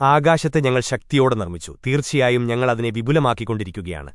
ആകാശത്തെ ഞങ്ങൾ ശക്തിയോടെ നിർമ്മിച്ചു. തീർച്ചയായും ഞങ്ങൾ അതിനെ വിപുലമാക്കിക്കൊണ്ടിരിക്കുകയാണ്.